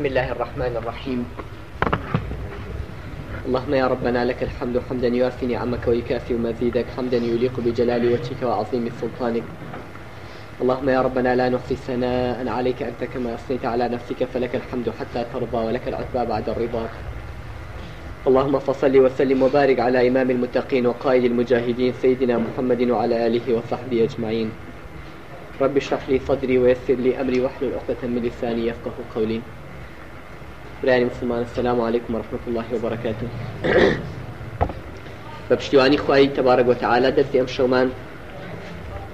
بسم الله الرحمن الرحيم اللهم يا ربنا لك الحمد حمدا يوافي نعمك ويكافئ مزيدك حمدا يليق بجلال وجهك وعظيم سلطانك اللهم يا ربنا لا نحصي ثناء عليك انت كما اثنيت على نفسك فلك الحمد حتى ترضى ولك العتبى بعد الرضا اللهم فصل وسلم وبارك على امام المتقين وقائد المجاهدين سيدنا محمد وعلى اله وصحبه اجمعين رب اشرح لي صدري ويسر لي امري واحلل عقده من لساني يفقه قولي برای مسلمان السلام علیکم ورحمت الله وبرکاته بە پشتیوانی خی تەبارەگوتەعالا دەستی ئەم شەمان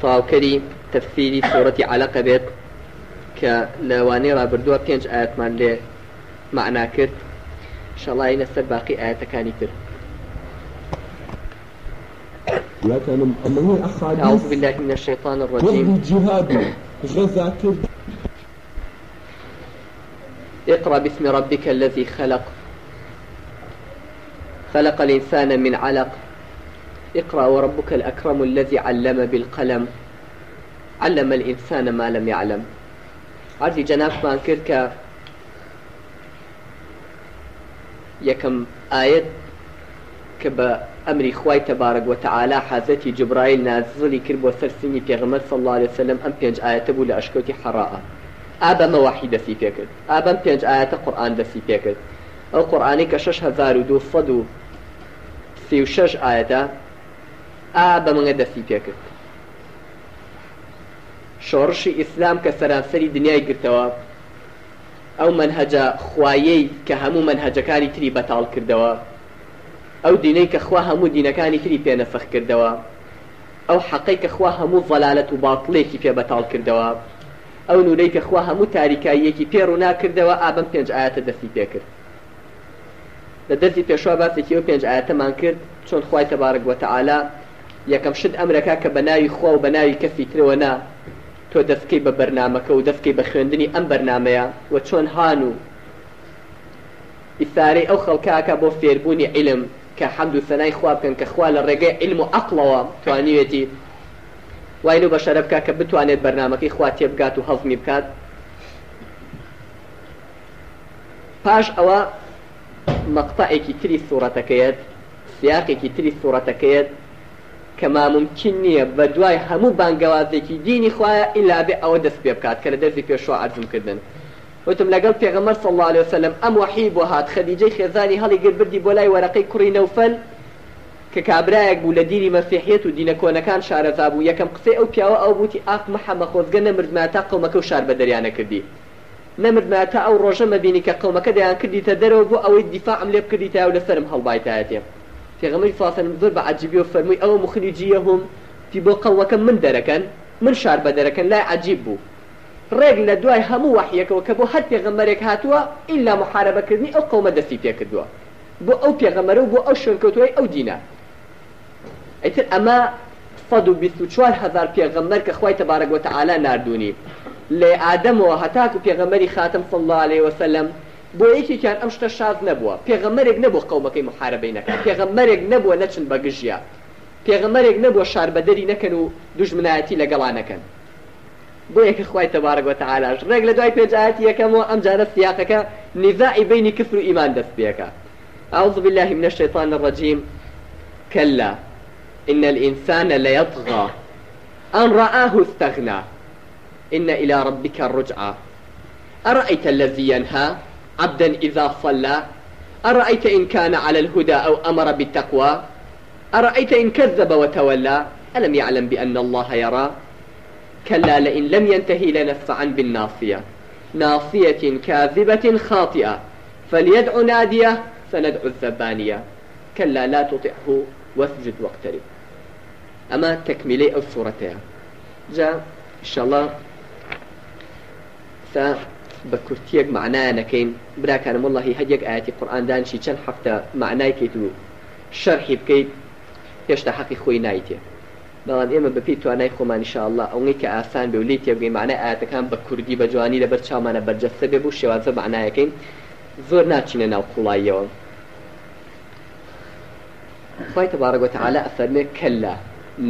تاواوکەری تەفسیری سوورەتی علاقە بێت کە لەوانەی ڕابردووە پێنج ئاەتمان لێ معنا کرد شەڵی لەسەر باقی ئاەتەکانی تر أعوذ بالله من الشيطان الرجيم اقرأ باسم ربك الذي خلق خلق الإنسان من علق اقرأ وربك الأكرم الذي علم بالقلم علم الإنسان ما لم يعلم عرضی جەنابمان کرد کە یەکەم ئاەت کە بە ئەمری خوای تەبارەگوتەعالا حەزەتی جبرایل ناززلی کرد بۆ سەرسینی پێغمە سەڵ لە سەلم ئەم پێنج ئاەتە بوو لە ئەشکوتی حەراە ئابەمە وحی دەسی پێکرد ئابم پێنج ئاەتە قورآان دەسی پێکرد ئەو قورآانی کە 6236 ئاەتە ئا بەمەگە دەسی پێکرد شۆڕشی ئیسلام کە سەراسەری دنیای گرتەوە ئەو منهجە خوایەی کە هەموو منهجەکانی تری بەتاڵ کردەوە ئەو دینەی کە خوا هەموو دینەکانی تری پێنەفەخ کردەوە ئەو حەقەی کە خوا هەموو ڤەلالەت و باڵڵێکی پێ بەتاڵ کردەوە ئەو نورەی کەخوا هەموو تاریکاییەکی پێڕ و ناکردەوە ئابم پێنج ئاەتە دەستی پێکرد لە دەرسی پێشوا باسێکی ئەو پێنج ئاەتەمان کرد چۆن خخوای تەبارک وتەعالا یەکەم شت ئەمرەکە کە بە ناوی خوا و بە ناوی کەسی ترەوە نا تۆ دەستکەی بە بەرنمەکە و دەستکەی بە خوێندنی ئەم بەرنمەیە و چۆن هاان و ئیسارەی ئەو خەڵکاکە بۆ فێربوونی علم کە حەمد و سەنای خوا بکەن کە خوا لە ڕێگەی علم و عقلەوە توانیوێتی وایلو بە شەرە بکە کە بتوانێت بەرنمەکەی خواتێ بگات و هەڵمی بکات پاش ئەوە مەقتەیەکی تری سوورەتەکەیت سیاقێکی تری سوورەتەکەیت کەما ممکن نییە بە دوای هەموو بانگەوازێکی دینی خوایە ئیلا بێ ئەوە دەست پێ بکات کە لە دەستی پێشوا ئەرزمکردن وتم لەگەڵ پێغەمەر سەڵ لە وسلم ئەم وحی بۆ هات خەدیجەی خێزانی هەڵی گربردی بۆ لای وەرەقەی کوڕی نەوفەل کە کابراایەک بوو لە دینی مەسیحێت و دینە کۆنەکان شارەزا بوو یەکەم قسەی ئەو پیاوە ئەو بوتی ئاق محەممە خۆزگە نەمردما تا قومەکە و شار بە دەریانە کردی نەمردما تا ئەو ڕۆژە مەبینی کە قومەکە دەیان کردیتە دەرەوە بۆ ئەوەی دیفاعم لێ بکردی تا و لەسرم هەڵبایتایەتێ تێغەمەی فاسەن زۆر بە عجیبی و فەرمووی ئەوە مخریجیە هم تی بۆ قەوەکە من دەرەکەن من شار بە دەرەکەن لای عجیب بوو ڕێگ لە دوای هەموو وحیەکەەوە کە بۆ هەر پێغەمەرێک هاتووە ئللا محارەبەکردنی ئەو قومە دەستی پێ کردووە بۆ ئەو پێغەمەرە و بۆ ئەو شوێنکەوتوی ئەو دینە ئەیتر ئەمە فەد و چوار هزار پێغەمبەر کە خی تەبارەک وتەعالا نردونی لێ ئادەمەوە هەتاک و پێغەمەری خاتم فله عليه وسلم بۆ یەکێکیان ئەم شتە شاد نەبووە پێغەمەرێک نەبوو قەومەکەی محاربەی نەکەن پێغەمەرێک نەبووە نەچن بەگژە پێغەمەرێک نەبووە شاربەدەری نەکەن و دوژمنایەتی لەگەڵانەکەن بۆ یەکە خخوای تەبارەگوتە ئالاش ڕێک لە دوای پێجاات یەکەمەوە ئەم جارە سیاقەکە نیزای بینی کفر و ئیمان دەست پێەکە ئاوز بالله من الشيطان الرجيم كلا إن الإنسان ليطغى أن رآه استغنى إن إلى ربك الرجعى أرأيت الذي ينهى عبدا إذا صلى أرأيت إن كان على الهدى أو أمر بالتقوى أرأيت إن كذب وتولى ألم يعلم بأن الله يرى كلا لئن لم ينتهي لنفعا بالناصية ناصية كاذبة خاطئة فليدع نادية سندعو الزبانية كلا لا تطعه واسجد واقترب ئەمە تەکمیلەی ئەو سوورەتەیە جا شەڵە سا بە کورتیەک معناەکەین براکانم وڵی هەدیەک ئاەتی قورآاندانشی چەند هەفتە معنایکەیت و شەرحی بکەیت هێشتا حەقی خۆی نایتێ بەڵام ئێمە بەپی توانای خۆمانشاءله ئەوەی کە ئاسان بێ و لی تێبگەی معنای ئاەتەکان بە کوردی بە جوانی لەبەر چامانە بەرجەستە بێ بوو شێوازە معنایەکەین زۆر ناچینە ناو قوڵاییەوە خی تەبارەگوتە عالا ئەفەرمێ کەللا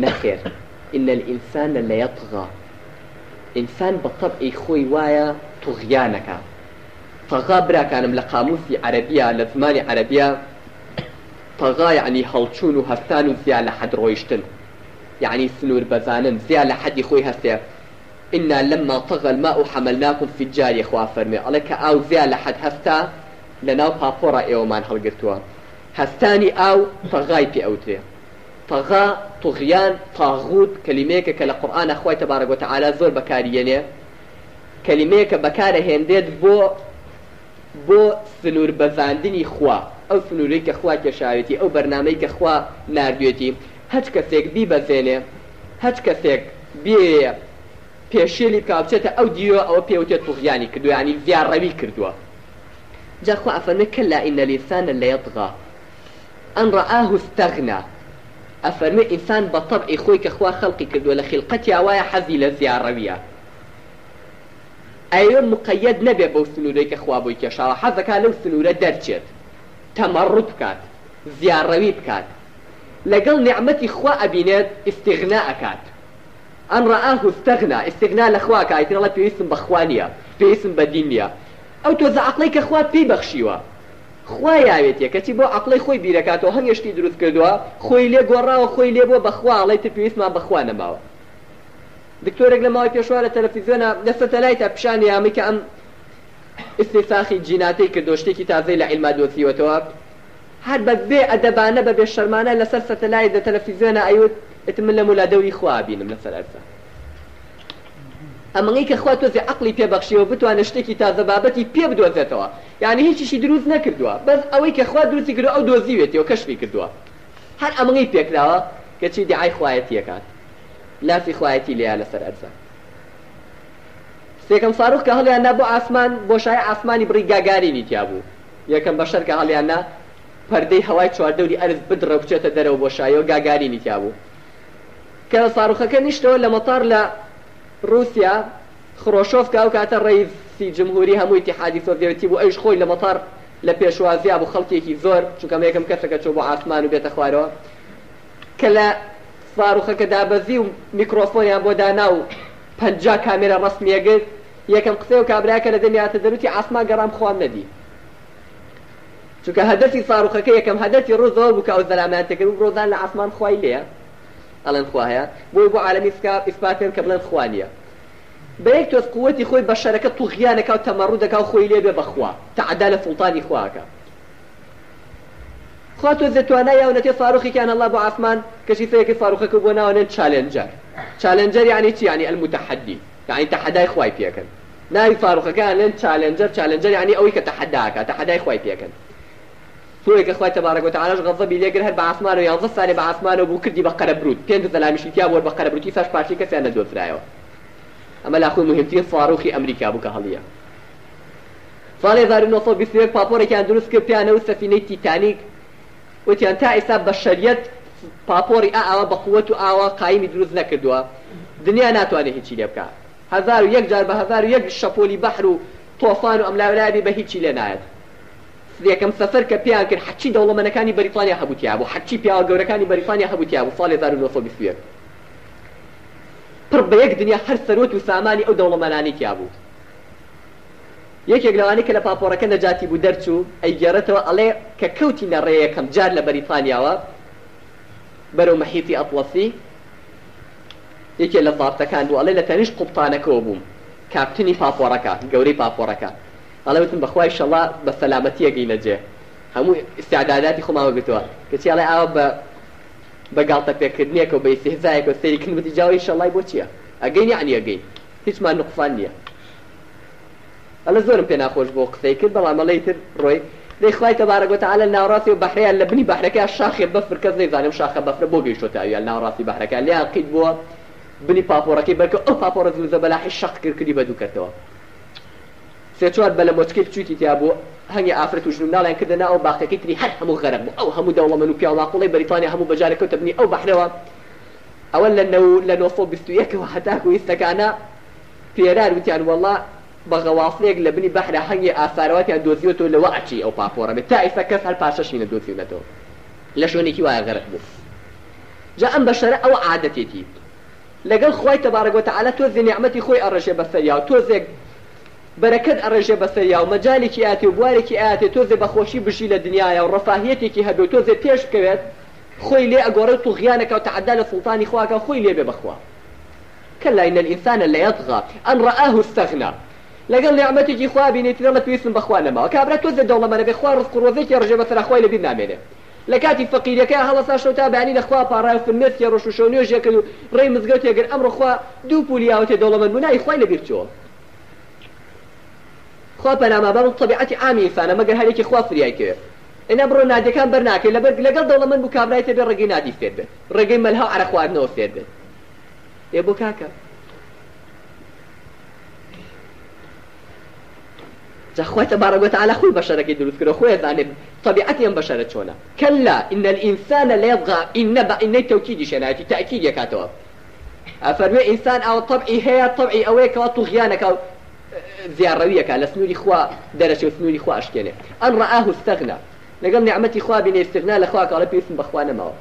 نەخێر إن الإنسان لە يطغى ئینسان بە تەبئی خۆی وایە توغیانەکە تەغا براکانم لە قاموسی عەربیا لە زمانی عەربیا تەغای عنی هەڵچوون و هەستان و زیاد لە حەد ڕۆیشتن یعنی سنوور بەزانن زیاد لە حەدی خۆی هەستێ إنا لما طغى الماء حملناكم في الجاري خوا فرمي على كأو زيا لحد هفتا لناو بابورا إيومان هلقرتوا هستاني أو طغاي بي أوتري تەغا توغیان تاغوت کەلیمەیەکە کە لە قورآانە خخوای تەبارەگوتەعاالە زۆر بەکارێنێ کەلیمەیەکە بەکارە هێندێت بۆ بۆ سنوور بەزاندنی خوا ئەو سنووری کە خوا کێشاوێتی ئەو بەرنمەی کە خوا نردوێتی هەچ کەسێک بی بەزێنێ هەچ کەسێک بێ پێشێلی کاوچێتە ئەو دیوە ئەو پێوتێت توغیانی کردو ینی زیارڕەوی کردووە جاخوا ئەفەنە کە لا ئینەلیسانە لە یەتغا ئەن ڕەئاه استەغنا ئەفەرمێ ئینسان بە تەبعی خۆی کە خوا خەڵقی کردووە لە خلقەتی ئاوایە حەزی لە زیارڕەویە ئەوە مقەد نەبێ بەو سنوورەی کە خوا بۆی کێشاوە حەزەکان لەو سنوورە دەرچێت تەمەڕوو بکات زیارڕەوی بکات لەگەڵ نعممەتی خوا ئەبینێت ئستیغنا ئەکات ئەم ڕاه ستەغنا ئستیغنا لە خواکە ئایتنەڵە پێویستم بەخوانیە پێویستم بەدین نیە ئەو تۆ زە عقلەی کە خوا پێی بەخشیوە خوا یاوێتە کەچی بۆ عقلەی خۆی بیرەکاتەوە هەنگشتی دروست کردووە خۆی لێ گۆڕاوە خۆی لێ بۆ بەخواڵی تر پێویستمان بەخوا نەماوە دکتۆرێک لە ماوەی پێشوار لە تەلەفیزیۆنە لەسەتەلای تا پیشانی یامی کە ئەم استیساخی جیناتەی کە دۆشتێکی تازەی لە عیلما دۆسیوەتەوە هەر بە بێ ئەدەبانە بە بێ شەرمانە لەسەر سەتەلای دە تەلەفیزیۆنە ئەیوت ئتمن لە مولادەوری خوابینم لەسەر ئەرزە ئەمەی کە خوا تۆزی عقلی پێبخشیەوە بتوانە شتێکی تازە بابەتی پێ بدۆزێتەوە یعنی هیچیشی دروست نکردووە بەس ئەوەی کە خوا دروستی گرو ئەو دۆزیوێتەوە کەشفی کردووە هەر ئەمەی پێکراوە کە چی دیعای خوایەتیەکات لافی خوایەتی لیا لەسەر ئەرزە سێکەم ساروخ کە هەڵیاننا بۆ ئاسمان بۆ شای ئاسمانی بڕی گاگارینی تیا بوو یەکەم بەشەر کە هەڵیاننا پەردەی هەوای چواردەوری ئەرز بدڕە بچێتە دەرەوە بۆ شایەوە گاگارینی تیا بوو کە ساروخەکە نیشتەوە لە مەتار لە رووسیا خرۆشۆف کاو کاتە ڕیسی جمهوری هەمووی تحادی سۆڤێتی بوو ئەیش خۆی لە مەتار لە پێشوازییا بوو خەڵکێکی زۆر چونکە یەکەم کەسەکە چۆ بۆ ئاسمان و بێتە خوارەوە کە لە سواروخەکە دابەزی و میکرۆفۆنیان بۆ دانا و پجا کامێرە ڕستمیەگەر یەکەم قسە و کابراکە لە دەنیاتە دەروتی ئاسمان گەڕام خوان نەدی چونکە هەدەفی ساروخەکە یەکەم هەدەفی ڕۆزەوە بوو کە ئەو زەلامانتەکە و ڕۆزان لە ئاسمان خوای لەیە ئەڵەن خواهەیە بۆی بۆ عالمی ئفپاتن کە بڵێن خوانیە بەیەک تۆز قوتی خۆی بە شەرەکە توغیانەکە و تەمەڕوودەکە خۆی لێبێ بەخوا تعدا لە فڵتانی خواکە خوا تۆ دەتوانای یاونەتی فاروخیان ئەله بۆ ئاسمان کەشی فەیەکی فاروخەکە بۆ ناوانێن چالنجەر چالنجەر یعنی چی ینی ئەلمتەحدی یعنی تەحدای خوای پێکەن ناوی فاروخەکان لێن چالنجەر چالنجەر ینی ئەوەی کە تەحداکە تەحدای خوای پێکەن تۆیکە خخوای تەبارەگوتەعاش غەزەبی لێگر هەر بە ئاسمان و یانزە ساێ بە ئاسمانە بوو کردی بە قەرە برود پێ زەلامیشییا بۆ بە قەرەبروتی ساش پاشی کەسیان لە دۆترایەوە ئەمە لاخۆ مهمترین فاروخی ئەمریکا بووکە هەڵیە ساڵی 1920 پاپۆرێکیان دروست کرد پیانە و سەفینەی تیتانیک وتیان تا ئێستا بە شەریەت پاپۆری ئاوا بە قووەت و ئاوا قایمی دروست نەکردووە دنیا ناتوانێت هیچی لێ بکات هزار و یەک جار بە هزار و یەک شەپۆلی بەحر و تۆفان و ئەملاولادی بە هیچی لێ نایەت یەکەم سەفەر کە پێیان کرد حچی دەوڵەمەنەکانی بەریتانیا هەبوتیا بۆ حچی پیاوە گەورەکانی بەریتانیا هەبوتیا بۆ ساڵی 1920 پڕ بە یەک دنیا هەر سەرۆت و سامانی ئەو دەوڵەمەنانی کیا بوو یەکێک لەوانی کە لە پاپۆڕەکە نەجاتی بوو دەرچوو ئەیگەڕێتەوە ئەڵێ کە کەوتی نەڕێ یەکەم جار لە بەریتانیاوە بەرەو مەحیتی ئەپڵەسی یەکێ لە فارتەکان بوو ئەڵێ لە تەنیش قوپتانەکەەوە بووم کاپتنی پاپۆڕەکە گەورەی پاپۆڕەکە ئەڵەوتتم بەخوای شەڵا بە سەلامەتیەگەی نەجێ هەموو استعداداتی خۆماوە گوتووە کەچیڵێ ئاوە بە بەگاڵتە پێکردنیەکە و بەی سهزایەکە سەریکن بتی جاوی شەڵای بۆ چییە ئەگەی نیعنیەگەی هیچمان نقفان نییە ئەلە زۆرم پێ ناخۆش بۆ قسەی کرد بەڵام مەڵی تر ڕۆی دەیخوای تەبارەگوتە ئالە ناوڕاستی و بەحریان لە بنی بەحرەکە شاخێ بەفر کەس دەیزانم شاخە بەفرە بۆ گەیشتەویان ناوڕاستی بەحرەکە لیان قیت بووە بنی پاپۆڕەکەی بەکە ئەو پاپۆرە زوزە بەلاحی شەق کردی بە دووکەتەوە سێ چوار بە لە مۆچکی بچوویتی تیا بوو هەنگی ئافرەت و ژناڵیان کردنا ئەو باخەکەی تری هەر هەموو غەرم بوو ئەو هەموو دەوڵەمەن و پیاڵاقڵی بەریتانیا هەموو بەجارەکەوت بنی ئەو بەحرەوە ئەوە لە نەو لە نۆفۆ بیستویەکەوە هەتاکو ویستەکانە پێرار وتیان وەڵا بە غەوافلێک لە بنی بەحرە هەنگی ئاسارواتیان دۆزیوەوە لەوە ئەچی ئەو پاپۆڕە بێت تا ئیستا کەس هەر پاشەشی نە دۆزیونەتەوە لە شوێنێکی وایە غەرق بوو جا ئەم بەشەرە ئەو عادەتێتی لەگەڵ خی تەبارەگوتە ئالە تۆ زی نیعممەتی خۆی ئەڕژێ بەسەریا و تۆزێک بەرەکەت ئەڕێژێ بەسەریا و مەجالێکی ئاتی و بوارێکی ئاتی تۆزێ بەخۆشی بژی لە دنیاە و ڕفاهەتێکی هەبێت تۆزێ پێش بکەوێت خۆی لێ ئەگۆڕێت و غیانەکە و تعدا لە سوڵتانی خواکە خۆی لێبێ بخوا کە لاینە ئینسانە لە یەتغا ئەن ڕەئه ستەغنا لەگەڵ نعمەتێکی خوا بینێت لەڵە پێویستم بخوانەوە کابرا تۆزە دەوڵەمەرە بێخوا ڕست ڕۆزێکی ڕژێ بەسەر خۆی لەبیر نامێنێ لە کاتی فەقیرەکە هەڵسا شوتا بانی لەخوا پاڕایفرنێت ڕۆشوشۆنیۆژێکرد و ڕێی مزگەوتێگر ئەمڕخوا دوو پولیاوتێ دەوڵەمەند بوونای خی لەبیرچۆ خوا پەناما بابم طبیعەتی ئامی فانە مەگەر هەرێکی خوا فریایکەوێ ئێنا بڕۆ نادیەکان بەرناکەی لەبەر لەگەڵ دەوڵە من بکابرای تێبێ ڕێگەی نادی فێر بێت ڕێگەی مەلها عرە خواردنەوە فێر بێت ێ بۆ کاکە جاخواتە بارەگوتە على خۆی بەشەرەکەی دروست کرد خۆی دانێ طبیعەت ئەم بەشەرە چۆنە کەلا إن الإنسان لا يبغى إن بإن توكيد شنايتي تأكيد يكاتوا أفرمي إنسان أو طبعي هي طبعي أو هيك وطغيانك أو زیارڕەویەکە لە سنووری خوا دەرەچێ و سنووری خواشکێنێ ئەن ڕەئاه استغنا لەگەڵ نعمەتی خوا بینێ استغنا لە خوا کاڵە پێویستم بەخوا نەماوە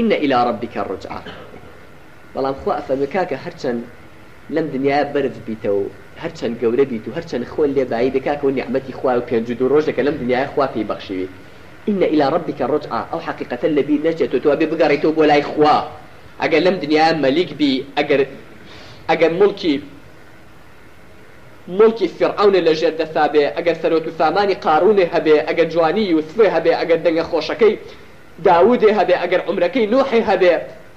إن إلى ربك الرجعة بەڵام خوا ئەفەرمی کاکە هەرچەند لەم دنیا بەرز بیتەوە هەرچەند گەورە بیت و هەرچەند خۆل لێبایی دەکاکە و نیحمەتی خوا و پێنج دو ڕۆژێکە لەم دنیای خوا پێی بەخشیوی إن إلى ربك الرجعة أو حقيقة لبي نجت وتوابي بقريتو بولاي خوا أجل لم دنيا ملك بي أجل أجل ملكي ملکی فرعونە لە ژێر دەسابێ ئەگەر سەرۆت و سامانی قارونێ هەبێ ئەگەر جوانی و سێ هەبێ ئەگەر دەنگە خۆشەکەی داودێ هەبێ ئەگەر عمرەکەی نوحی هەبێ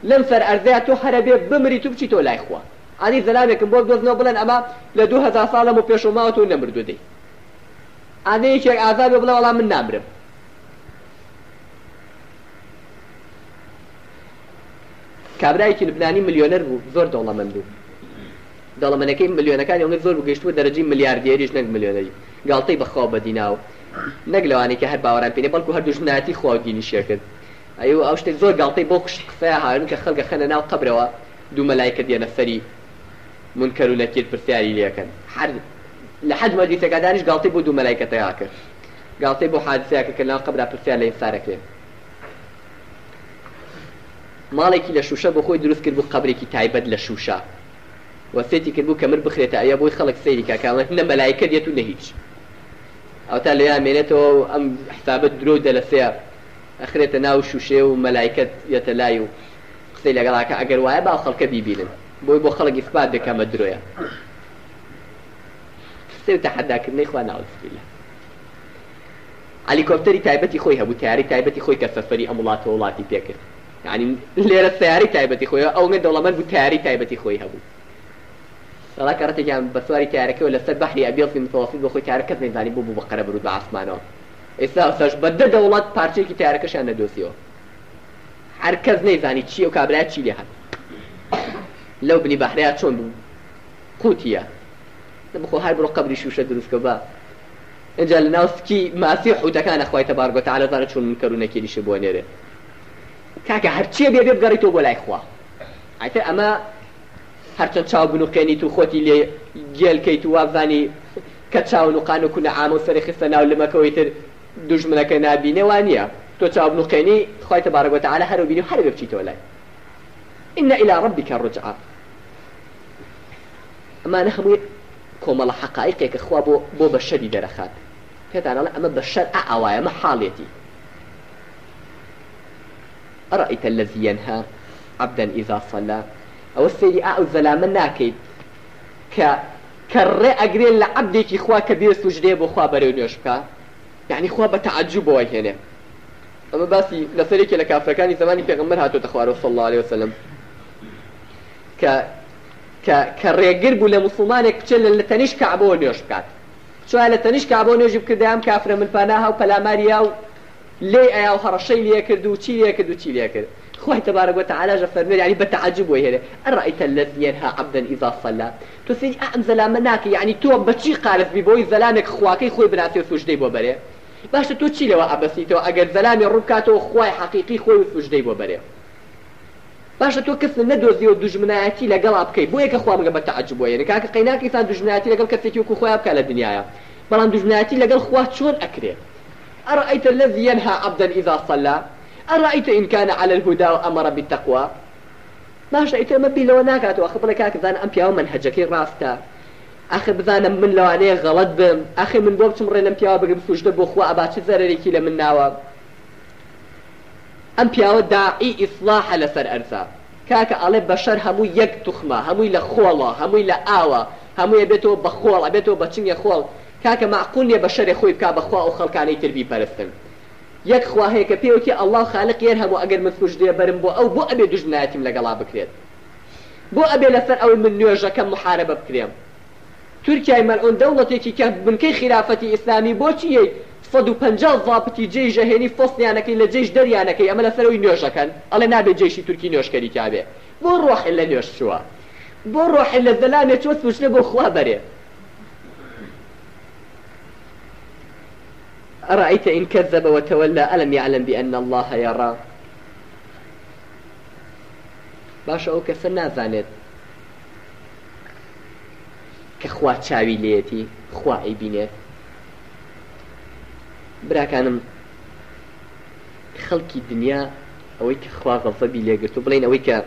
لەم سەر ئەرزیا تۆ هەرەبێ بمری تو بچی تۆ لای خوا ئانی زەلامێکم بۆ دۆزنەوە بڵێن ئەمە لە دو هزار ساڵم و پێشوماوە تۆ نەمردودەی ئانەیەکێک ئازابێ بڵێ وەڵام من نامرم کابرایەکی لبنانی ملیۆنەر بوو زۆر دەوڵەمەند بوو دەڵمەنەکەی ملیۆنەکانی ئەوەت زۆر گەشتوە دەرەجی ملیاردێریش نەک ملیۆنەری گاڵتەی بەخوا بەدیناوە نەک لەوانی کە هەر باوەران پێێ بەڵکو هەر دوژمناتی خواگینی شێکرد ئەو ئەو شتێک زۆر گاڵتەی بۆ قشت قفەیە هاون کە خەلگە خەنە ناو قبرەوە دوو مەلایکە دێنە سەری منکەر و نەکرد پرسیاری لەکەن هەر لە حەج مەدیسەکەدانش گاڵتی بۆ دوو مەلایکەتەیا کرد گاڵتی بۆ حادسەیەکە کە ناو قبرا پرسیار لە ئینسارەکرێ ماڵێکی لە شوشە بۆ خۆی دروست کرد بۆ قبرێکی تایبەت لە شوشە وەسێتی کردبوو کەمر بخرێتە ئەە بۆی خەڵک سەیری کاکڵک نە مەلایکە دێت و نە هیچ ئەو تا لە یامێنێتەوە ئەم حسابەت درۆ دەلەسەیە ئەخرێتە ناو شوشێ و مەلایکت یەتە لای و قسەی لەگەڵاکە ئەگەر وایە با خەڵکە بیبینن بۆی بۆ خەڵک ئیسپات دەکەمە درۆیە قسەی تەحەداکردنی خوا ناوەسپیلە ئەلیکۆپتەری تایبەتی خۆی هەبوو تیاری تایبەتی خۆی کە سەفەری ئەم وڵاتە وڵاتی پێکرد یعنی لێرە سیاری تایبەتی خۆی ئەوگە دەوڵەمەند بوو تیاری تایبەتی خۆی هەبوو سەڵا کەڕەتێکیان بە سواری تارەکەەوە لەسەر بەحری ئەبیڵسی متەواسی بۆ خۆی تارەکەس نزانانی بۆ بوو بە قەرە برود بە ئاسمانەوە ئێستا سەش بەدە دەوڵات پارچێکی تارەکەشان نەدۆسیەوە هەر کەس نەیزانی چی و کابرای چی لێ هەن لەو بنی بەحریا چۆن بوو قوتیە بخۆ هەر بڕۆ قبری شوشە دروستکە بە اینجا لە ناوسکی ماسی حوتەکانە خوای تەبارگۆتە عالەزانە چون کەرونەکێنیشە بۆ نێرێ کاکە هەرچیە بێ بێ بگەڕیتەوە بۆ لای خوا ئەیتر ئەمە هەرچەند چاو بنوقێنیت و خۆتی لێ گێلکەیت و وابزانی کە چاون و قان و کوونە ئام و سەرخستە ناو لەمەکەەوەی تر دوژمنەکە نبینەوە نیە تۆ چاو بنوقێنی خۆی تەبارەگوتە على هەرو بینی و هەر بچیتەوە لای إن إلى ربك الرجعة أما نحن کۆمەڵە حقائقێکە خوا بۆ بۆ بە شەری دەرەخات پێدانەڵ ئەمە بە شەر ئاوایە مە حاڵێتی ئەڕئیتە لە زیەنها عبدەن ئیزا سەلا ئەوە سەیری ئا ئەو زەلامە ناکەیت کە کە ڕێ ئەگرێن لە عبدێکی خوا کە بێ سوژدێ بۆ خوا بەرەو نوێش بکە یعنی خوا بە تەعجوب بۆ هێنێ ئەمە باسی لەسەرێکی لە کافرەکانی زمانی پێغمبەر هاتۆتە خوارەوە صلی الله عليه وسلم کە کە ڕێگر بوو لە مسلمانێک بچێت لە تەنیش کابەوە نوێش بکات چوە لە تەنیش کابەوە نوێژی بکردیان کافرە منپانا هاو پەلاماریا و لێ ئایا و هەڕەشەی لێ کرد و چی لێ کرد و چی لێ کرد خوي تبارك وتعالى جفرمي يعني بتعجب وهنا أرأيت الذي ينهى عبدا إذا صلى تسيني أعم زلامناك يعني تو بشي قالت ببوي زلامك خواكي خوي بناسي وسجدي بوبري باشە تۆ چی لەوە ئەبەسیتەوە ئەگەر زەلامی ڕووکاتەوە خخوای حقیقی خۆی و سوژدەی بۆ بەرێ باشە تۆ کەس نەدۆزی و دژمنایەتی لەگەڵا بکەیت بۆ یەکە خوا بگە بە تعجببووە ێن کاکە قەیناکیسان دژمنایەتی لەگەڵ کەسێکی وکو خۆیان بکە لە دنیاە بەڵام دژمنایەتی لەگەڵ خوا چۆن ئەکرێت ئەڕ ئەیتە لە زیەنها عبدەن ئیزا سەلا ئەڕیتە ئینکانە على الهدا و ئەمەڕە بتەقوا باشە ئیترمە بیلەوە ناکاتەوە خ بڵێ کاکەزان ئەم پیاوە من هەجەکەی ڕاستە ئەخە بزانم من لەوانەیە غەڵت بم ئەخی من بۆ بچم ڕێنم پیاوە بگرم سوشتە بۆ خوا ئەباچ زەرێکی لە من ناوە ئەم پیاوە داعی ئیسلاحە لەسەر ئەرزا کاکە ئەڵێ بەشەر هەموو یەک توخمە هەمووی لە خۆڵە هەمووی لە ئاوە هەموویە بێتەوە بە خۆڵ ئەبێتەوە بەچنگە خۆڵ کاکە معقولێ بە شەرێ خۆی بک بەخوا و خەڵکانەی تربی پەرستن یەک خواهەیە کە پێوەکی ئەله خالق ێر هەبوو ئەگەر من توش دێ بەرم بۆ ئەو بۆ ئەبێ دژنایەتیم لەگەڵا بکرێت بۆ ئەبێ لەسەر ئەوەی من نوێژەکەم محارەبە بکرێم تورکای مەلعون دەوڵەتێکی کە بنکەی خلافەتی ئیسلامی بۆچی 150 ضابطی جێی ژەهێنی فۆستیانەکەی لە جێش دەریانەکەی ئەمە لەسەرەوەی نوێژەکەن ئەڵێ نابێت جێشی تورکی نوێشکەری کابێ بۆ ڕۆحل لە نوێش چووە بۆ ڕۆحل لە دەلانێ چۆ توشلێ بۆ خوا بەرێ أرأيت إن كذب وتولى ألم يعلم بأن الله يرى باش أو كسنا زانت كخوا تشاوي ليتي خوا عيبينيت براکانم خەڵکی دنیا ئەوەی کە خوا غەڵفەبی لێگرت و بڵین ئەوەی کە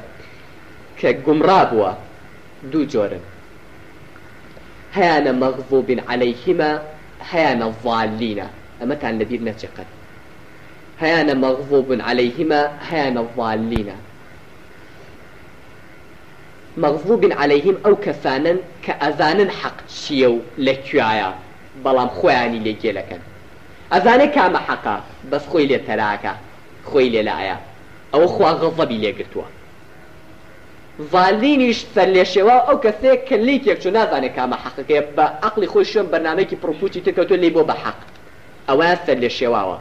کە گومڕا بووە دوو جۆرن هەیانە مەغزوبین عەلەیهیمە هەیانە ڤالینە ئەمەتان لەبیر نەچقەت هەیانە مەغضوبن عەلەیهما هەیانە الضالینە مەغضوبن عەلەیهم ئەو کەسانن کە ئەزانن حەق چییە و لەکوایە بەڵام خۆیانی لێگێلەکەن ئەزانێ کامە حەقا بەس خۆی لێ تەراکە خۆی لێلایە ئەوە خوا غەڵەبی لێگرتووە ڤالینیش سەر لێشێوە ئەو کەسێک کە لێکێک چۆ نازانێت کامە حەقەکە بە عقلی خۆی شوێن بەنامێکی پرسوچی تکەوتۆ لێ بۆ بە حەق ئەوە فەر لێ شێواوە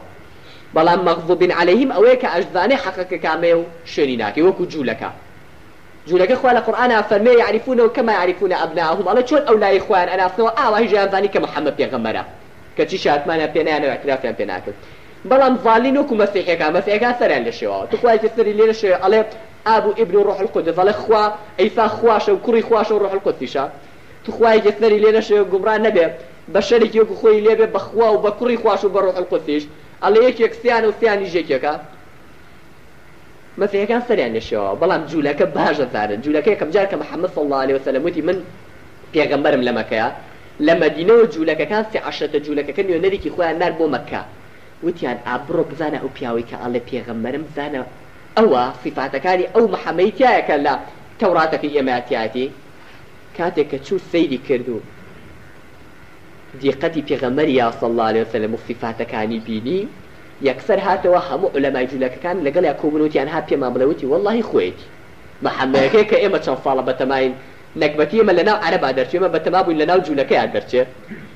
بەڵام مەغضوبین عليهلەیم ئەوەیە کە ئەشدانێ حەقەکە کامێ و شوێنی ناکە وەکو جوولەکە جوولەکە خوا لە قورآنا فەرمێ عریفونەوە کەمە عریفونە ئەبناهم ئەڵە چۆن ئەو لای خوان ئەناسنەوە ئاواهی ژیانزانانی کە محەممەد پێغەمەرە کە چی شاتمانە پێنایانەوە کرافیان پێ ناکرد بەڵام ڤالین وەکو مەسیحەکە مەسیەکە سەریان لە شێوە توخوای سەری لێرە شێ ئەڵێ ئابوو ئیبن و ڕۆح القدس ئەڵێ خوا ئەیسا خواشە و کوڕی خواشە و ڕۆح القدسیشە توخوای جسەری لێرە شێ گومڕان نەبێت بە شەرێکی وەکو خۆی لێبێ بەخوا و بە کوڕی خواش و بەڕۆ ئەلقوتیش ئەڵە یەکێک سیان و سیانی ژێکێکە مەسیحەکان سەریان لێشەوە بەڵام جوولەکە باشە زارن جوولەکە یەکەم جار کە محەممەد صلی الله عليه وسلم وتی من پێغەمبەرم لە مەکەیە لە مەدینەوە جوولەکەکان سێ عشەتە جوولەکەکە نوێنەرێکی خۆیان نار بۆ مەکە وتیان ئابڕۆ بزانە ئەو پیاوی کە ئەڵێ پێغەمبەرم زانە ئەوە صفاتەکانی ئەو محەممەی تایەکە لە تەوراتەکەی ئێمەتیاتی کاتێک کە چوو سەیری کردو دیقەتی پێغەمەری یاسەله لێسە لە مفیفاتەکانی بینی یەکسەر هاتەوە هەموو ئەلەمای جوولەکەکان لەگەڵ یا کۆبنوتیان هات پێمامڵەوتی واللهی خوێت محەمەکەی کە ئێمە چەند فاڵە بەتەماین نەکبەتی ئمە لەناو عەرەبا دەرچێمە بەتەما بووین لەناو جوولەکەیان دەرچێ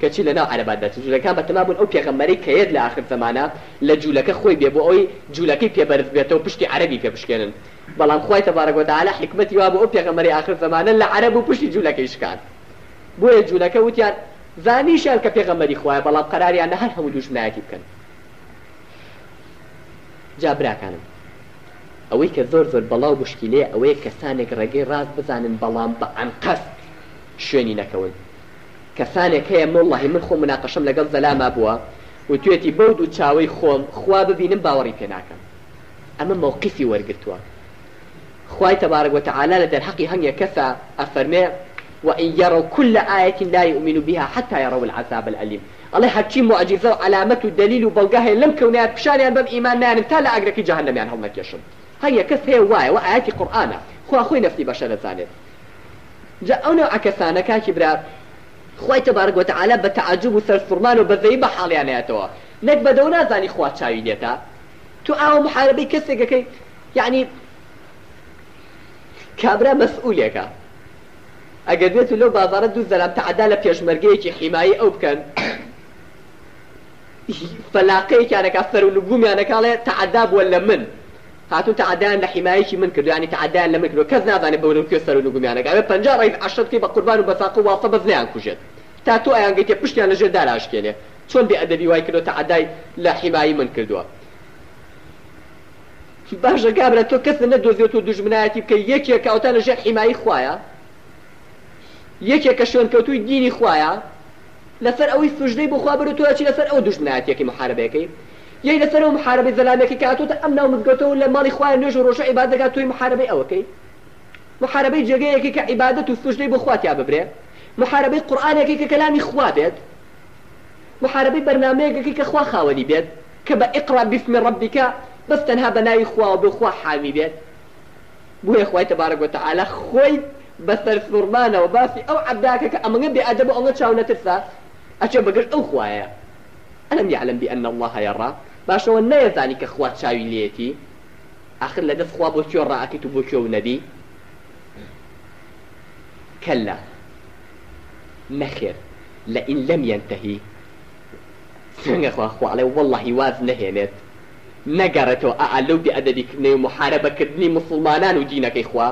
کەچی لەناو عەرەبا دەچێت جوولەکان بەتەما بوون ئەو پێغەمەری کەیت لە آخر زمانە لە جوولەکە خۆی بێ بۆ ئەوی جوولەکەی پێبەرز بێتەوە پشتی عەربی پێ بشکێنن بەڵام خی تەبارەگۆداالە حکمەتی وا بۆ ئەو پێغەمەری آخر زمانە لە عەرب و پشتی جوولەکەی شکات بۆیە جوولەکە وتیان زانیشیان کە پێغەمەری خوای بەڵام قەراریان لە هەر هەموو دوژمنایەتی بکەن جابراکانم ئەوەی کە زۆر زۆر بەڵاو بشکیلێ ئەوەیە کەسانێک ڕێگەی ڕاست بزانن بەڵام بە ئەنقەست شوێنی نەکەون کەسانێک هەیە مڵی من خۆ مناقەشم لەگەڵ زەلاما بووە و توێتی بەود و چاوەی خۆم خوا ببینم باوەڕی پێ ناکەم ئەمە مەوقیفی وەرگتووە خوای تەبارەگوتە عالا لە دەرحەقی هەنگە کەسە ئەفەرمێ وإن يروا كل آية لا يؤمنوا بها حتى يروا العذاب الأليم الله حكي معجزة وعلامة الدليل وبلغها لم كونها بشان باب إيمان نان تالا أقرك جهنم يعني هم يشم هيا كس هي واي وآيات قرآن خو أخوي نفسي بشر زانت جاء أنا أكسانا كاكي برار خوای تبارك وتعالى بتعجب وسرسرمان وبذي بحال يعني أتوا نك بدو نازاني خوات شاوي ديتا تو أو محاربي كسي يعني كابرا مسؤوليك ئەگەر دوێت لەو بازارە دوو زەرام تەعدا لە پێشمەرگەیەکی حیمایی ئەو بکەن فەلاقەیەکیانەکە سەر و لبوومیانەکەڵێ تەعدا بووە لە من هاتو تعدان لە حمایەکی من کردو ینی تعدان لە منکردو کەس نازانێت بەورم کوێ سەر و لبوومیانەکە ئەوێ پنج ڕای عشتکەی بە قوربان و بەساق و واسە بەزنیان کوژێت تا تۆ ئەیانگەیتێ پشتیان لەژێر داراشکێنێ چۆن بێ ئەدەبی وای کردو تعدای لە حیمایی من کردووە باشە گابرە تۆ کەس نەدۆزێت و دوژمنایەتی بکە یەکێک ئەوتا لەژێر حیمایی خوایە یەکێک کە شوێنکەوتوی دینی خویە لەسەر ئەوەی سوژدەی بخوا بر تۆ چی لەسەر ئەو دوشت ناتەکی محاربەکەی یی لەسەر ئەو محاربەی زەلامێکی کاتۆتە ئەم ناو مزگەوتەوە لە ماڵی خوای نوێژ و ڕۆژە عیبادەکە توی محاربەی ئەوەکەی محاربەی جێگەیەکی کە عیبادەت و سوژدەی بخواتیا ببرێ محاربەی قورآانێکی کە کەلامی خوا بێت محاربەی بەرنمەیەکەکی کە خوا خاوەنی بێت کە بە ئقرا بسمی ڕبیکە بەستەنها بە ناوی خوا و بخوا حامی بێت بۆیە خوای تەبارەگوتە ئالا خۆی بەسەر سوورمانەوە باسی ئەو عبداکە کە ئەمەگە بێعادە بە ئەڵە چاو نەترسا ئەچێ بەگەشت ئەو خوایە ئەلم یعلم بأن الله يرى باشەوە نەیەزانی کە خوا چاوی لێتی آخر لە دەست خوا بۆ کێ ڕائەکەیت و بۆ کێو نەدی كلا نخير لئن لم ينتهي سنگە خوا عليه والله واز نهێنێت نەگەڕێتەوە ئەلو بێعدەدی کردنەی محارەبەکردنی مسلمانان و دینەکەی خوا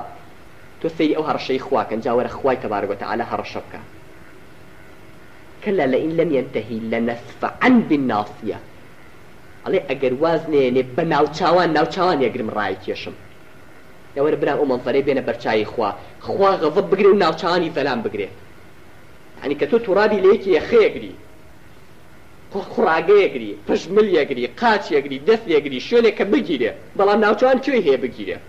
تۆ سەری ئەو هەڕشەی خواکەن جاوەرە خوای تەبارگوتەعاالە هەڕەشە بکە كلا لئن لم ينتهي لنسفعا بالناصية ئەڵێ ئەگەر وازنێنێ بە ناوچوان ناوچوان یەگرم ڕای کێشم لەوەرە برا ئەو منفەرێ بێنە بەرچایی خوا خوا غەڵە بگرێ و ناوچانی فەلام بگرێت ئەنی کە تۆ تووڕادی لەیەکی یەخەیەگری خوڕاگەیەگری پشمل یەگری قاچ یەگری دەست یەگری شوێنێک کە بگیرێ بەڵام ناوچوان کوێ هەیە بگیرێت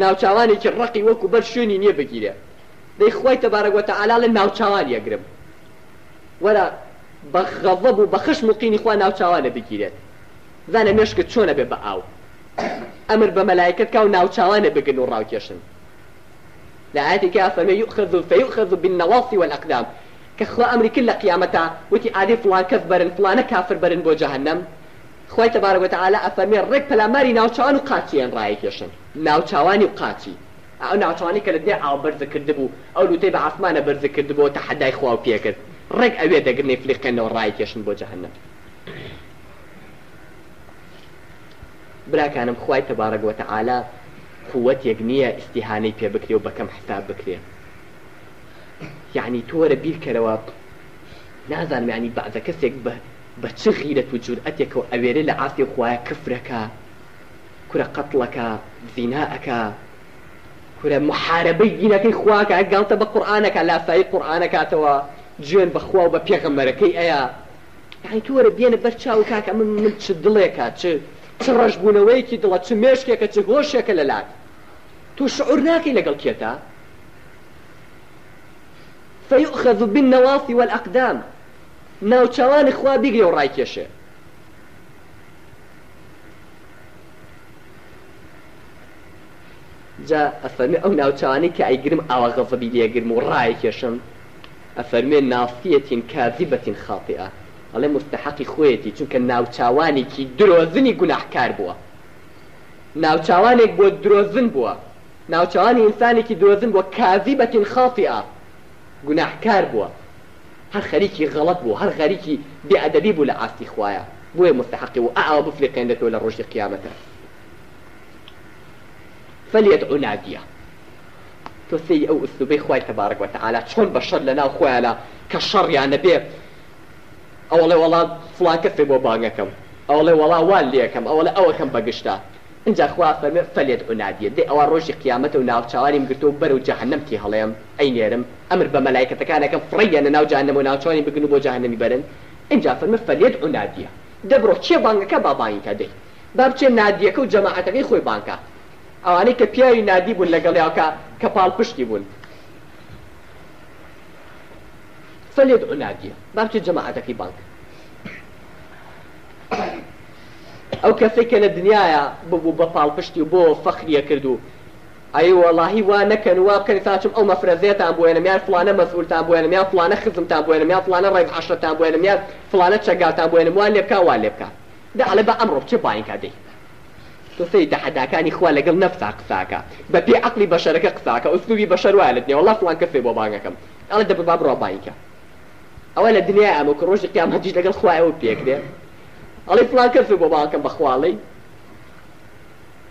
ناوچاوانێکی ڕقی وەکو بەر شوێنی نییە بگیرێ دەیخوای تەبارەگوتە ئالا لە ناوچوان یەگرم وەرە بەغەڵە بوو بە خش مقینی خوا ناوچوانە بگیرێت زانە مێشکت چۆنە بێ بە ئاو ئەمر بە مەلایکت کا و ناوچوانە بگن و ڕاوکێشن لە عاتێکا فەمە یخەز و فەیخەز بالنەواڵی وەلەقدام کە خوا ئەمریکن لە قیامەتا وتی ئادێ فڵان کەس بەرن فلانە کافر بەرن بۆ جەهنم خی تەبارەگوتەعاالە ئەفەرمێ ڕێک پەلاماری ناوچوان و قاچیان ڕایکێشن ناوچوانی و قاچی ئەو ناوچوانی کە لە دێ ئاو بەرزەکرد بوو ئەو لوتەی بە ئاسمانە بەرزەکرد بۆ تە حەدای خوا و پێکرد ڕێک ئەوێ دەگرنی فلیقەنەوە ڕایکێشن بۆ جەهنم براکانم خی تەبارەگوتەعاالە قوت یەک نییە ئیسیهانەی پێ بکرێ و بەکەم حساب بکرێ یعنی تۆرە بیرکەرەوە نازانم ینی بەعزە کەسێک بە بە چ غیرەت و جورئەتێکەوە ئەوێرە لە ئاستی خوایە کفرەکە کورە قەتڵەکە زیناەکە کورە محارەبەی دینەکەی خواکە گڵتە بە قورآانەکە لاسایی قورآانەکاتەوە جوێن بەخوا و بە پێغەمەرەکەی ئەیە یانی توەرە بێنە بەر چاو کاکە من من چ دڵێکە چ چ ڕەشبوونەوەیکی دڵە چ مێشکێکە چ هۆشێکە لە لات تو شعور ناکەی لەگەڵ کێتە فيؤخذ بالنواصي والأقدام ناوچەوانی خوا بیگرێ و ڕایکێشێ جا ئەفەرمی ئەو ناوچانی کە ئەیگرم ئاواغەفەبی لێگرم و ڕایکێشم ئەفەرمێ نافیەتین کاذیبەتین خاطئە ئەڵێ مستحقی خۆیەتی چونکە ناوچوانێکی درۆزنی گوناحکار بووە ناوچوانێک بۆ درۆزن بووە ناوچوانی ئینسانێکی درۆزن بۆ کاذیبەتین خاطئە گوناحکار بووە هەر خەریکی غەڵت بوو هەر غەریکی بێعدەبی بوو لە ئاستی خوایە بۆیە مستحقی و ئاوا بفرێقێنێتەوە لە ڕۆژی قیامەتە فەلێت ئۆنادیە تۆ سی ئەو ئوسوبەی خوای تەبارەگوەتە ئالا چۆن بە شەر لە ناو خۆیانە کە شەڕیانە بێ ئەوڵێ وڵات فڵاکەفێ بۆ بانگەکەم ئەوڵێ وڵاوان لێەکەم ئەوە لە ئەوەکەم بەگشتە اینجا خوا فەرمێ فەلێت ئۆنادیە دێ ئەوە ڕۆژی قیامەت و ناوچوانیم گرتو بەرە و جەهنم تی هەڵێم ئەی نێرم ئەمر بە مەلایکەتەکانەکەم فڕیە لە ناو جانەم و ناوچوانی بگن و بۆ جاهنەمی بەرن اینجا فەرمە فەلێت ئۆنادیە دەبڕۆ چێ بانگەکە بابانیکە دەی بابچێ نادیەکە و جەماعەتەکەی خۆی بانکە ئەوانەی کە پیاوی نادی بوون لەگەڵیاکە کە پاڵ پشتی بوون فەلێت ئۆنادیە بابچێ جەماعەتەکەی بانکە ئەو کەسێک کە لە دنیاە ببوو بە پاڵپشتی و بۆ فەخریە کردو ئەی وەڵاهی وا نەکەن وا بکەنتاچم ئەو مەفرەزێتان بۆێنە میان فلانە مەسئولتان بۆێنە میان فلانە خزمتان بۆێنە میان فلانە ڕێک عشتان بۆێنە میان فلانە چەگاتان بۆێنم وان لێبکە وا لێبکە دەعلە بە ئەمڕۆ بچێ باین کادەی تۆسی دەحداکانی خوا لەگەڵ نەفسا قساکە بە پێ عقلی بەشەرەکە قساکە ئوسوبی بەشەر وایە لەنیێ وڵا فلان کەسێ بۆ بانگەکەم ئەڵە دەبە با بڕۆ باینکە ئەوە لە دنیا ئەمە کە ڕۆژی قیامەتیش لەگەڵ خوایەوە پێکرێ ئەڵی فلانکەس بۆ باکەم بەخواڵی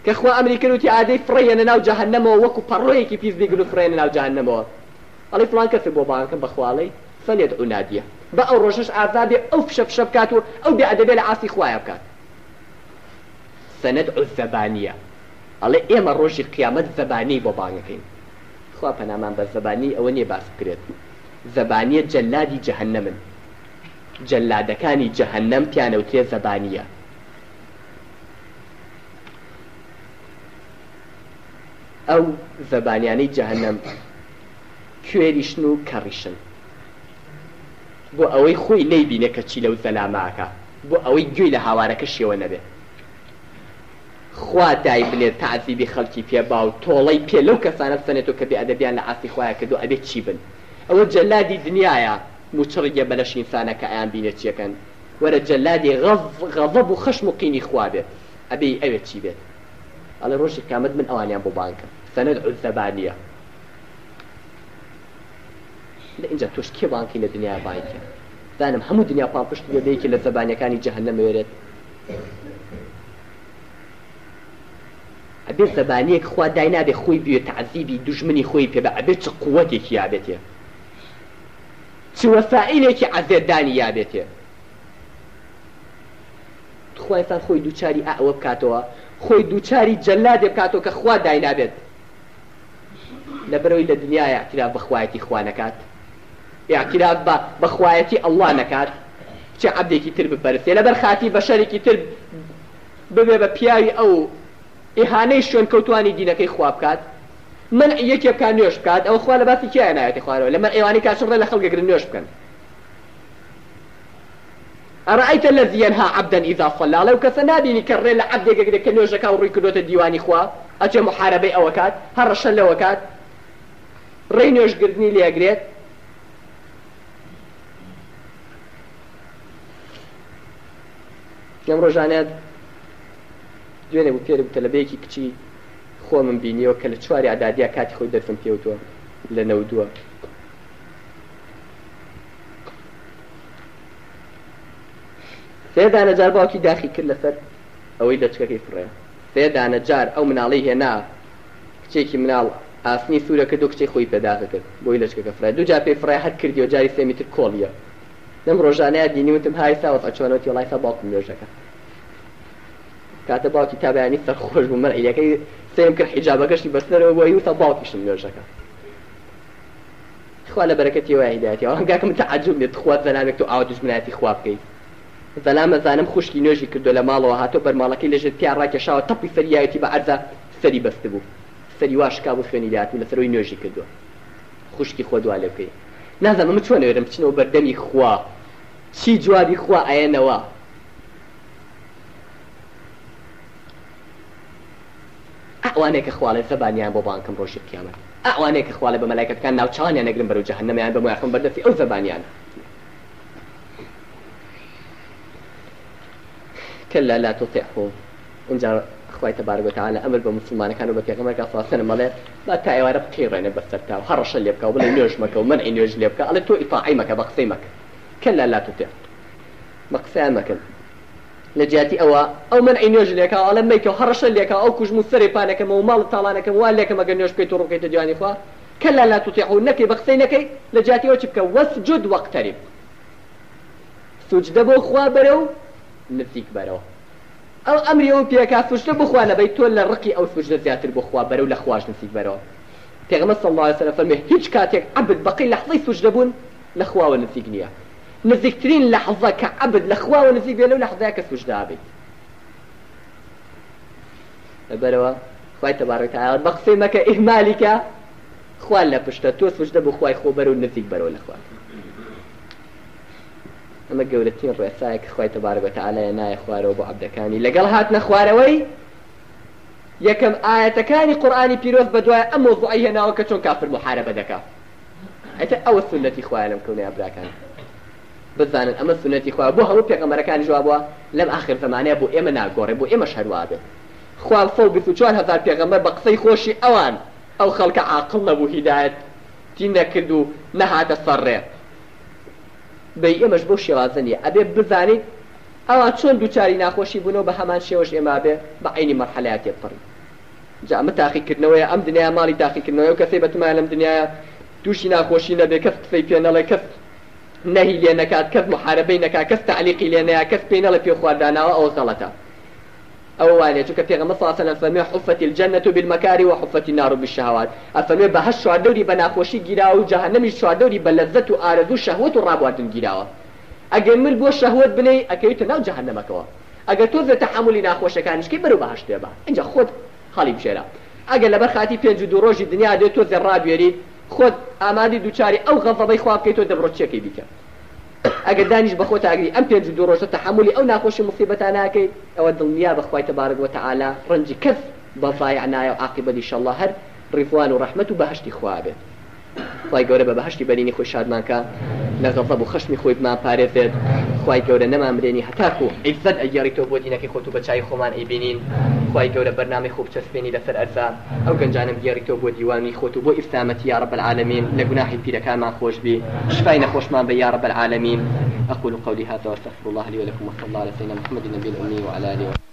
کەخوا ئەمریکن وتی عادەی فڕێنە ناو جاهنەمەوە وەکو پەڕۆیەکی پیس دیگر و فرێنە ناو جاهنەمەوە ئەڵی فلانکەس بۆ باکەم بەخواڵی فەنێت ئونادیە بە ئەو ڕۆژش ئازادێ ئەو شەپ شە بکات و ئەو بێعدەبێ لە ئاسی خوایە بکات سەنەت عزەبانیە ئەڵێ ئێمە ڕۆژی قیامەت زەبانی بۆ بانگەکەین خوا پەنامان بە زەبانی ئەوە نیە باس بکرێت زەبانیە جەلادی جەهنەمن جەلادەکانی جەهنەم پیانەوتێ زەبانیە ئەو زەبانیانەی جەهنەم کوێریشن و کەڕیشن بۆ ئەوەی خۆی نەیبینە کە چی لەو زەلاماکە بۆ ئەوەی گوێی لە هاوارەکە شێوە نەبێت خوا دای بنێت تعزیبی خەڵکی پێ باو تۆڵی پێ لەو کەسانە بسەنێتەوە کە بێ ئەدەبیان لە ئاسی خوایە کردو ئەبێت چی بن ئەوە جەلادی دنیاە موچڕی گەبەلەش ئینسانەکە ئایان بینە چیەکەن وەرە جەلادی غەڵە و خەشم و قینی خوابێت ئەبێ ئەوێ چی بێت ئەلە ڕۆژی کامت من ئەوانیان بۆ بانکە سەنەت عزەبانیە لە اینجا تۆش کێ بانکی لە دنیا بانکە دانم هەموو دنیا پاپشت بێکی لە زەبانەکانی جەهنە مێرێت ئەبێت زەبانەیەک خوا داینابێ خۆی بێت تعزیبی دوژمنی خۆی پێ بە ئەبێت چ قووەتێکی یابێتێ چ وەسائلێکی عزێدانی یابێتێ خوایسان خۆی دووچاری ئەوە بکاتەوە خۆی دووچاری جەلادێ بکاتەوە کە خوا داینابێت لەبەرەوەی لە دنیای ئاکرا بەخوایەتی خوا نکات یاکرات بە بەخوایەتی ئەڵوا نکات چه عبدێکی تر بپەرسێ لەبەر خاتی بە شەرێکی تر ببێ بە پیاوی ئەو ئیهانەی شوێن کەوتانی دینەکەی خواب بکات من یەکێ بکە نوێش بکات ئەو خوا لە باسی کیان نایەتی خوارەوە لە من ئێوانی کاشڕە لە خەڵگەگر نوێش بکەن أرأيت الذي ينهى عبدا إذا صلى لو كسناديني كرر لعبد يقدر كنوجة كاو روي كدوت الديواني خوا أجي محاربة أوكات هرشل أوكات رينوش قردني لي أقريت ئەم ڕۆژانات دوێنێ بوو پێر بتە لە بەیەکی کچی خۆ من بینیەوە کە لە چواری ئادادیا کاتی خۆی دەرفم پێوتوە لە نەودووە سێدانە جار باوکی داخی کرد لەسەر ئەوەی دەچکەکەی فڕێ سێدانە جار ئەو مناڵی هێنا کچێکی مناڵ ئاسنی سوورەکە دو کچی خۆی پێداغ کرد بۆی لەچکەکە فرای دوو جار پێی فڕای هەر کردی و جاری سێ میتر کۆڵیە لەم ڕۆژانەیە دینیوتم هایسا وەسە چۆنەوەتی وڵایسا باوکم لێژەکە کاتە باوکی تابیانی سەرخۆش بوو من ئەیەکەی سم کرد حیجابەکەشی بەسەرەوە بۆ یوتە باوکیشم نوێژەکە خوا لە بەرەکەتی وای هدایەتی ئەوگاکەم تعجب لێت خوات زەلامێک تو ئاودش مناتی خوا بکەیت زەلامە زانم خوشکی نوێژی کردو لە ماڵەوە هاتۆ بەرماڵەکەی لەژێت پیا ڕاکێشاوە تەپی سەریایەتی بە ئەرزە سەری بەست بوو سەری واشکا بۆ خوێنی داات لە سەرۆی نوێژی کردووە خوشکی خۆ دوالێ بکەیت نازانم چۆن وێرم بچینەوە بەردەمی خوا چی جوابی خوا ئاەنەوە ئەوانێکە خوالە زەبانیان بۆ بانکم ڕۆژی قیامەت ئەوانێکە خوالە بە مەلایکەتەکان ناوچانیان نەگرن بەرو جەهەنەمیان بە ماخم بەردەستی ئەو زەبانیان کەلا لا تطیعه اینجا خوای تبارک و تعالی امر به مسلمانەکان و بە پێغەمبەر صلی الله علیه و مەڵێ با تا ئێوارە بقیڕێنە بەسەرتا و هەڕەشە لێ بکە و بڵێ نوێژ مەکە و منعی نوێژ لێ بکە ئەڵێ تۆ ئیطاعی مەکە بە قسەی مەکە کەلا لا تطیعه بە قسەیان مەکەن لە جیاتی ئەوە ئەو من عینێژ لێکە ئاڵە میکە هەڕەشە لێکە ئەو کوژم و سەری پانەکەم و ماڵ تاڵانەکەم وا لێکەمەگە نوێش پێی ڕۆکەیتە جوانی خوا کەلا لا توتیح و نەکەی بەخسەی نەکەی لە جاتیەوە چ بکە وەس جد وەقتەریب سوجدە بۆ خوا بەرە و نفیک بەرەوە ئەو ئەمری ئەو پێکا سوشتە بخوانەبەی تۆ لە ڕقی ئەو سوجدە زیاتر بۆ خوا بەرە و لە خواش نفیک بەرەوە پێغمە سەڵ الله سەرە فەرمێ هیچ کاتێک عبد بەقی لە حڵی سوجدە بوون لە خواوە نفیک نییە نزیکترین لحظه کە عبد لە خواوە نزیک بێ لەو لەحظەیە کە سوشدا بێت لەبەرەوە خی تەبارەتەعاات بە قسەی مەکە ئیهمالیکە خوان لە پشتە تۆ سوشدە بۆ خی خۆ بەرە و نزیک بەرەوە لە خوارد ئەمە گەورەترین ڕێسایەک خی تەبارەتەعاالە نایە خوارەوە بۆ عبدەکانی لەگەڵ هات نەخوارەوەی یەکەم ئاەتەکانی قورآانی پیرۆز بە دوای ئەم مۆزوعی هێناوە کە چۆن کافر محارەبە دەکات ئەتە ئەوە سنەتی خوارم کەونەیە براکان بزانن ئەمە سنەتی خوا بۆ هەموو پێغەمەرەکانی جوابووە لەم آخر زمانەیە بۆ ئێمە ناگۆڕێ بۆ ئێمە شەروابێ خوافە و هزار پێغەمە بە قسەی خۆشی ئەوان ئەو خەڵکە عاقل نەبوو هیداەتی نەکرد و نەهاتە سەرڕێ بەی ئێمەش بۆ شێوازنیە ئەبێ بزانیت ئەوان چۆن دووچاری ناخۆشی بوونەوە بە هەمان شێوەش ئێمە بێ بە عینی مەرحەلاتێ پڕی جامە تاقیکردنەوەی ئەم دنیا ماڵی تاقیکردنەوەی کەسی بەتمای لەم دنیاە تووشی ناخۆشی نەبێ کەس قسەی پێ نەڵێ کەس نەهی لێ نەکات کەس محاربەی نەکا کەس تعلیقی لێ نەیە کەس پێی نەڵە پێ خوارداناوە ئەوە سەڵەتە ئەو وانێت چکە پێغەمە ساسە لە فەرمێ حفەتی الجەنەت و بالمەکاری و حفەتی نار و بشاوات ئەفەرمێ بە هەش شواردەوری بە ناخۆشی گیراوە و جەهەنەمی شواردەوری بە لەزەت و ئارەز و شەهوت و ڕابواردن گیراوە ئەگەر من بۆ شەهوت بنەی ئەکەویتە ناو جەهەنەمەکەوە ئەگەر تۆ زە تەحملی ناخۆشەکانشکی بەرو بەهشتێ بە اینجا خۆت خەڵی بشێرە ئەگەر لەبەر خاتی پێنج و دوو ڕۆژی دنیا دێت تۆ زێڕابێریت خۆت ئامادی دووچاری ئەو غەڵەبەی خوابکەیت تۆ دەبڕۆچێکی دیکە ئەگەر دانیش بە خۆت ئاگری ئەم پێنج دو ڕۆژە تەحملی ئەو ناخۆشی مصیبەتە ناکەیت ئەوە دڵنیا بەخوای تەبارک وتەعالا ڕەنجی کەس بەفای عنایە و عاقبەتی شەڵله هەر ڕیفوان و ڕحمت و بەهشتی خوابێت خی گەورە بە بەهشتی بەرینی خۆی شادمانکە لە غەڵە و خشمی خۆی ما پارێزێت خی گەورە نەمامرێنی هەتاکو ئیزت ئەگەری تۆ بۆ دیینەکەی خۆت و بەچای خۆمان ئەیبینین خی گەورە بەرنامی خۆب چەسپێنی لەسەر ئەرزا ئەو گەنجانم گەری تۆ بۆ دیوانی خۆت و بۆ ئیسلامەتی یاڕە بەعاالمین لە گوناحی پیرەکانمان خۆشببی شفای نەخۆشمان بە یاڕە بەعاالمین أقول قولي هذا واستغفر الله لي ولكم وصلى الله على سيدنا محمد النبي الأمي وعلى آله وصحبه